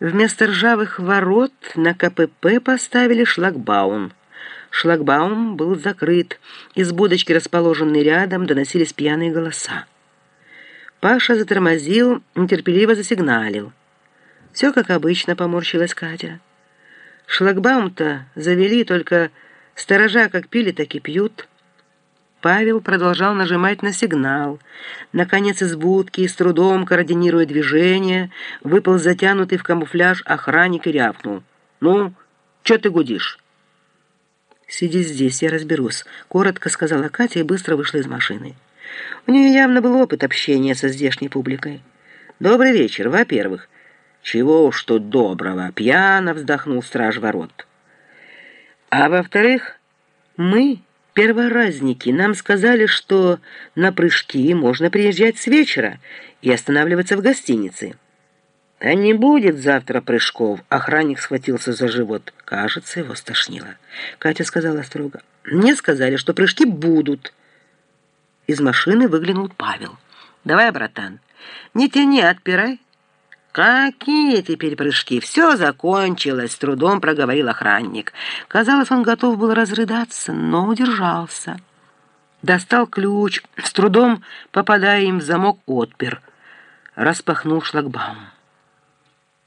Вместо ржавых ворот на КПП поставили шлагбаум. Шлагбаум был закрыт. Из будочки, расположенной рядом, доносились пьяные голоса. Паша затормозил, нетерпеливо засигналил. Все как обычно, поморщилась Катя. Шлагбаум-то завели, только сторожа как пили, так и пьют. Павел продолжал нажимать на сигнал. Наконец из будки, с трудом координируя движение, выпал затянутый в камуфляж охранник и рявкнул. «Ну, что ты гудишь?» «Сиди здесь, я разберусь», — коротко сказала Катя и быстро вышла из машины. У нее явно был опыт общения со здешней публикой. «Добрый вечер, во-первых». «Чего уж тут доброго?» — пьяно вздохнул страж ворот. «А во-вторых, мы...» перворазники нам сказали, что на прыжки можно приезжать с вечера и останавливаться в гостинице. А не будет завтра прыжков. Охранник схватился за живот. Кажется, его стошнило. Катя сказала строго. Мне сказали, что прыжки будут. Из машины выглянул Павел. Давай, братан, не тяни, отпирай. «Какие теперь прыжки? Все закончилось!» — с трудом проговорил охранник. Казалось, он готов был разрыдаться, но удержался. Достал ключ, с трудом попадая им в замок, отпер. Распахнул шлагбаум.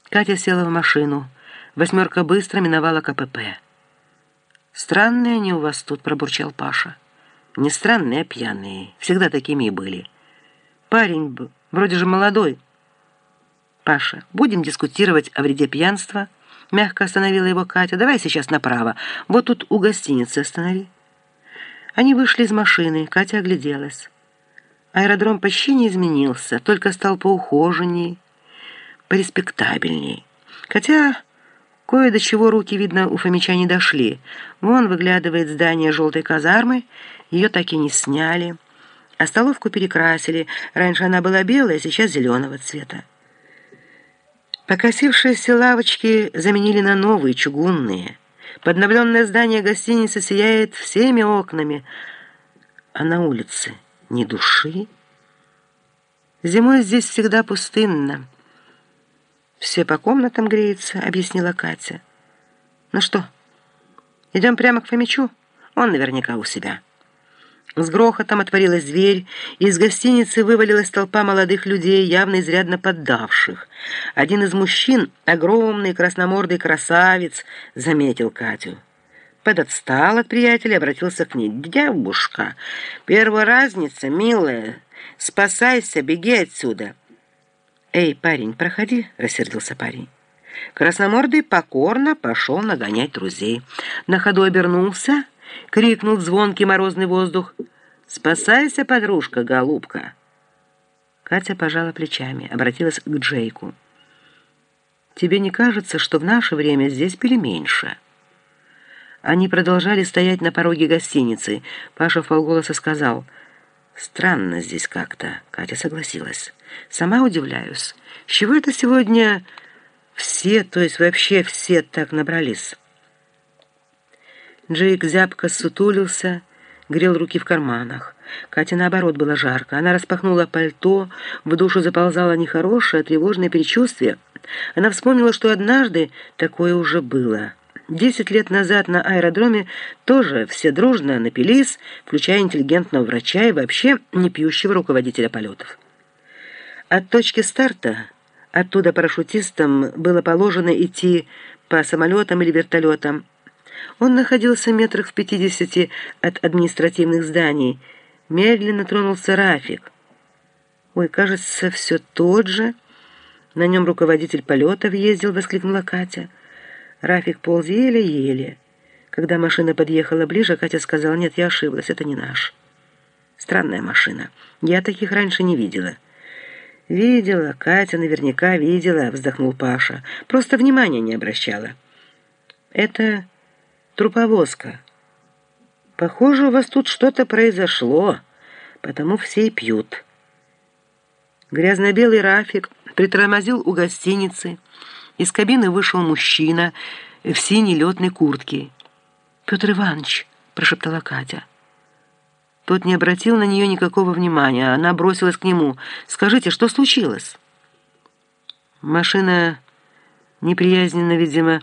Катя села в машину. Восьмерка быстро миновала КПП. «Странные они у вас тут», — пробурчал Паша. «Не странные, а пьяные. Всегда такими и были. Парень вроде же молодой». «Паша, будем дискутировать о вреде пьянства?» Мягко остановила его Катя. «Давай сейчас направо. Вот тут у гостиницы останови». Они вышли из машины. Катя огляделась. Аэродром почти не изменился, только стал поухоженней, пореспектабельней. Хотя кое до чего руки, видно, у Фомича не дошли. Вон выглядывает здание желтой казармы, ее так и не сняли. А столовку перекрасили. Раньше она была белая, сейчас зеленого цвета. Покосившиеся лавочки заменили на новые, чугунные. Подновленное здание гостиницы сияет всеми окнами, а на улице ни души. Зимой здесь всегда пустынно. «Все по комнатам греются», — объяснила Катя. «Ну что, идем прямо к Фомичу? Он наверняка у себя». С грохотом отворилась дверь, и из гостиницы вывалилась толпа молодых людей, явно изрядно поддавших. Один из мужчин, огромный красномордый красавец, заметил Катю. Подотстал от приятеля, обратился к ней. «Девушка, первая разница, милая, спасайся, беги отсюда». «Эй, парень, проходи», — рассердился парень. Красномордый покорно пошел нагонять друзей. На ходу обернулся —— крикнул звонкий морозный воздух. «Спасайся, подружка, голубка!» Катя пожала плечами, обратилась к Джейку. «Тебе не кажется, что в наше время здесь пили меньше?» Они продолжали стоять на пороге гостиницы. Паша в полголоса сказал, «Странно здесь как-то». Катя согласилась. «Сама удивляюсь. С чего это сегодня все, то есть вообще все так набрались?» Джейк зябко сутулился, грел руки в карманах. Катя, наоборот, было жарко. Она распахнула пальто, в душу заползало нехорошее, тревожное предчувствие. Она вспомнила, что однажды такое уже было. Десять лет назад на аэродроме тоже все дружно напились, включая интеллигентного врача и вообще не пьющего руководителя полетов. От точки старта, оттуда парашютистам было положено идти по самолетам или вертолетам, он находился метрах в пятидесяти от административных зданий. Медленно тронулся Рафик. «Ой, кажется, все тот же. На нем руководитель полета въездил», — воскликнула Катя. Рафик полз еле-еле. Когда машина подъехала ближе, Катя сказала, «Нет, я ошиблась, это не наш». «Странная машина. Я таких раньше не видела». «Видела, Катя наверняка видела», — вздохнул Паша. «Просто внимания не обращала». «Это труповозка. Похоже, у вас тут что-то произошло, потому все и пьют. Грязно-белый Рафик притормозил у гостиницы. Из кабины вышел мужчина в синей летной куртке. «Петр Иванович», — прошептала Катя. Тот не обратил на нее никакого внимания. Она бросилась к нему. «Скажите, что случилось?» Машина Неприязненно, видимо,